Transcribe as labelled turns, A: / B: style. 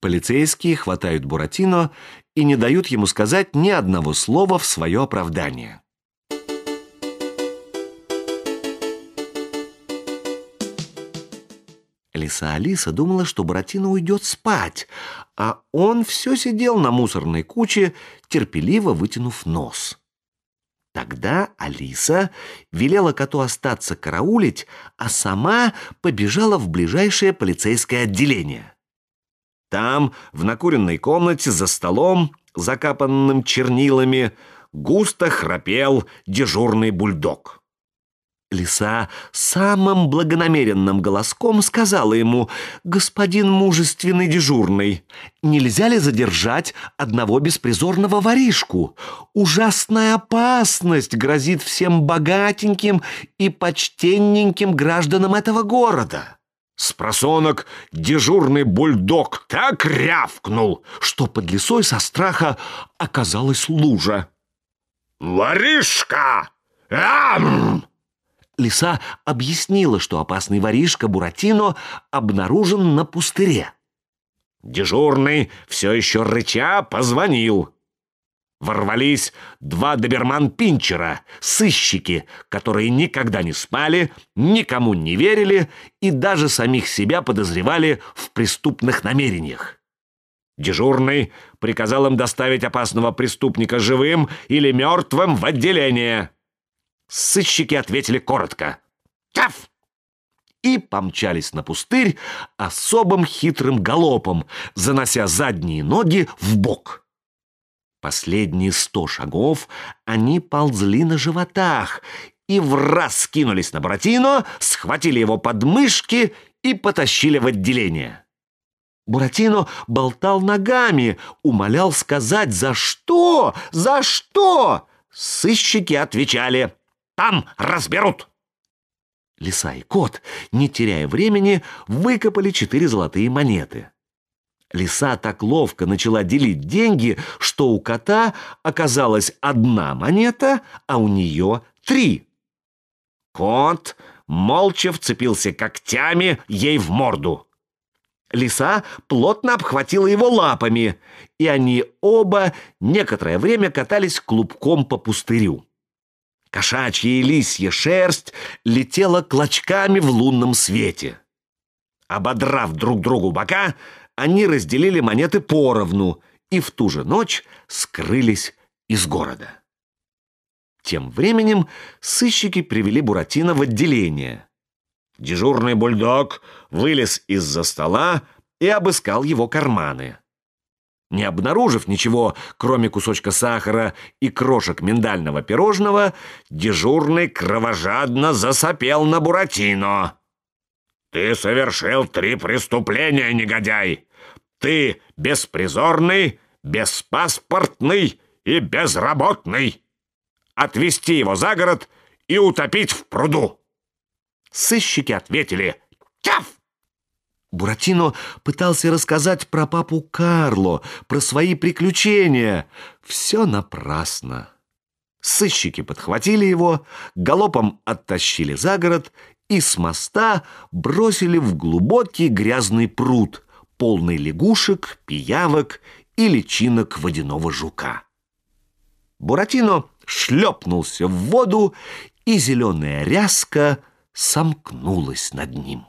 A: Полицейские хватают Буратино и не дают ему сказать ни одного слова в свое оправдание. Лиса Алиса думала, что Буратино уйдет спать, а он все сидел на мусорной куче, терпеливо вытянув нос. Тогда Алиса велела коту остаться караулить, а сама побежала в ближайшее полицейское отделение. Там, в накуренной комнате, за столом, закапанным чернилами, густо храпел дежурный бульдог. Лиса самым благонамеренным голоском сказала ему, «Господин мужественный дежурный, нельзя ли задержать одного беспризорного воришку? Ужасная опасность грозит всем богатеньким и почтенненьким гражданам этого города». Спросонок дежурный бульдог так рявкнул, что под лесой со страха оказалась лужа. «Воришка! Ам!» Лиса объяснила, что опасный воришка Буратино обнаружен на пустыре. Дежурный, все еще рыча, позвонил. Ворвались два доберман-пинчера, сыщики, которые никогда не спали, никому не верили и даже самих себя подозревали в преступных намерениях. Дежурный приказал им доставить опасного преступника живым или мертвым в отделение. Сыщики ответили коротко. «Тяф!» и помчались на пустырь особым хитрым галопом, занося задние ноги в бок. Последние сто шагов они ползли на животах и враз скинулись на Буратино, схватили его под мышки и потащили в отделение. Буратино болтал ногами, умолял сказать «За что? За что?» Сыщики отвечали там разберут!» Лиса и кот, не теряя времени, выкопали четыре золотые монеты. Лиса так ловко начала делить деньги, что у кота оказалась одна монета, а у нее три. Кот молча вцепился когтями ей в морду. Лиса плотно обхватила его лапами, и они оба некоторое время катались клубком по пустырю. Кошачья и лисья шерсть летела клочками в лунном свете. Ободрав друг другу бока, они разделили монеты поровну и в ту же ночь скрылись из города. Тем временем сыщики привели Буратино в отделение. Дежурный бульдог вылез из-за стола и обыскал его карманы. Не обнаружив ничего, кроме кусочка сахара и крошек миндального пирожного, дежурный кровожадно засопел на Буратино. «Ты совершил три преступления, негодяй! Ты беспризорный, беспаспортный и безработный! Отвезти его за город и утопить в пруду!» Сыщики ответили «Тяф!» Буратино пытался рассказать про папу Карло, про свои приключения. Все напрасно. Сыщики подхватили его, галопом оттащили за город и с моста бросили в глубокий грязный пруд, полный лягушек, пиявок и личинок водяного жука. Буратино шлепнулся в воду, и зеленая ряска сомкнулась над ним.